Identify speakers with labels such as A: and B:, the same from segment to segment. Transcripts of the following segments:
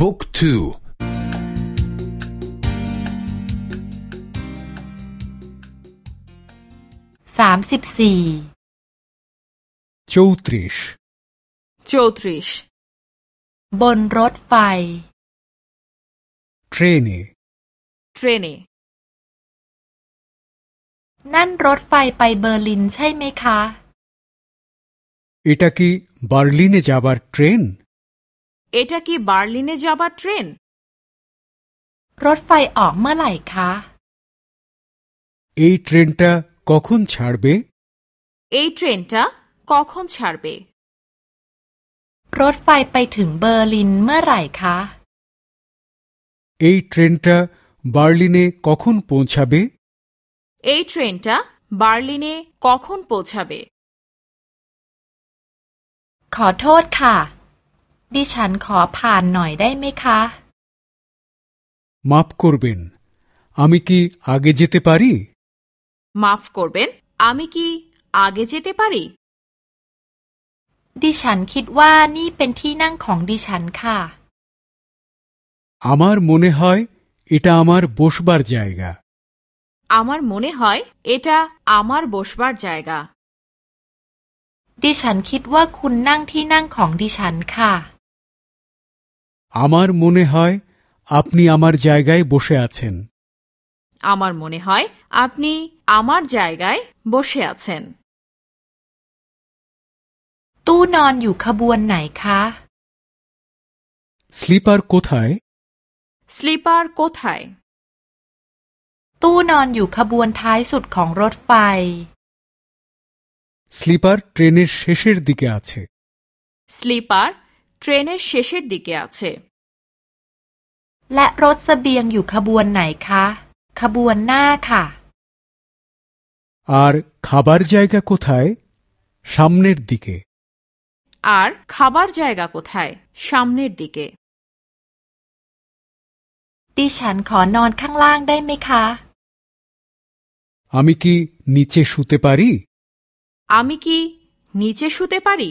A: บุ๊กทู
B: สามสิบสี่
C: চৌত্রিশ
D: চৌত্রিশ
B: บนรถไฟ
C: ট্রেনে
D: ট্রেনে
B: นั่นรถไฟไปเบอร์ลินใช่ไหมคะ
C: এটা কি বার্লিনে যাবার ট্রেন
D: এটা কি বার্লিনে যাবার ট্রেন
B: รถไฟออกเมื่อไหร่คะ
C: এই ট্রেনটা কখন ছাড়বে
D: এই ট্রেনটা কখন ছাড়বে
B: รถไฟไปถึงเบอร์ลินเมื่อไหร่คะ
C: এই ট্রেনটা বার্লিনে কখন পৌঁছাবে
D: এই ট্রেনটা বার্লিনে কখন পৌঁছাবে
B: ขอโทษค่ะ ดิฉันขอผ่านหน่อยได้ไหมคะ
C: মাফ করবেন আমি কি আগে যেতে পারি
D: মাফ করবেন আমি কি আগে যেতে পারি
B: ดิฉันคิดว่านี่เป็นที่นั่งของดิฉันค่ะ
C: আমার মনে হয় এটা আমার বসবার জায়গা
D: আমার মনে হয় এটা আমার বসবার জায়গা
B: ดิฉันคิดว่าคุณนั่งที่นั่งของดิฉันค่ะ
C: আমার মনে হয় আপনি আমার জায়গায় বসে আছেন
D: আমার মনে হয় আপনি আমার জায়গায় বসে আছেন
B: ตู้นอนอยู่ขบวนไหนคะ
C: স্লিপার কোথায়
D: স্লিপার কোথায়
B: ตู้นอนอยู่ขบวนท้ายสุดของรถไฟ
C: স্লিপার ট্রেনের শেষের দিকে আছে
D: স্লিপার ট্রেনের শেষের দিকে আছে
B: และรถเสบียงอยู่ขบวนไหนคะ ขบวนหน้าค่ะ
C: আর খাবার জায়গা কোথায় সামনের দিকে
D: আর খাবার জায়গা কোথায় সামনের দিকে
B: ดิฉันขอนอนข้างล่างได้ไหมคะ
C: আমি কি নিচে শুতে পারি
D: আমি কি নিচে শুতে পারি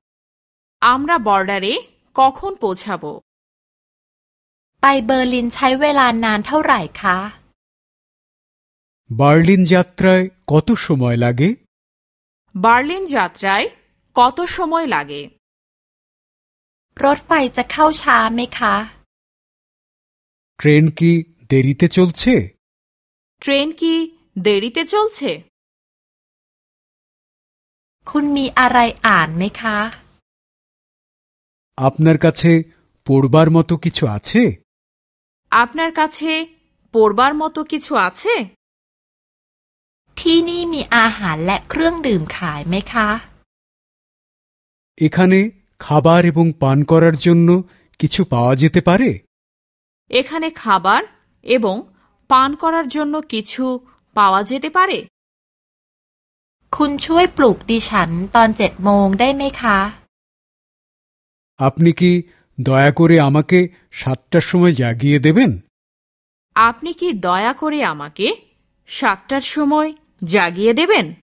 D: আমরা বর্ডারে কখন পৌঁছাবো
B: ไปเบอร์ลินใช้เวลานานเท่าไหร่คะ
C: বার্লিন যাত্রায় কত সময় লাগে
D: বার্লিন যাত্রায় কত সময় লাগে
B: รถไฟจะเข้าช้าไหมคะ
C: ট্রেন কি দেরিতে চলছে
D: ট্রেন কি দেরিতে চলছে
B: คุณมีอะไรอ่านไหมคะ
C: আপনার কাছে পড়বার মতো কিছু আছে
D: আপনার কাছে পড়বার মতো কিছু আছে
B: ที่นี่มีอาหารและเครื่องดื่มขายไหมคะ
C: এখানে খাবার এবং পান করার জন্য কিছু পাওয়া যেতে পারে
D: এখানে খাবার এবং পান করার জন্য কিছু পাওয়া যেতে পারে
B: คุณช่วยปลุกดิฉันตอนเจ็ดโมงได้ไหมคะ
C: আপনি কি দয়া করে আমাকে সাতটার সময় জাগিয়ে দেবেন?
D: আপনি কি দয়া করে আমাকে সাতটার সময় জাগিয়ে দেবেন?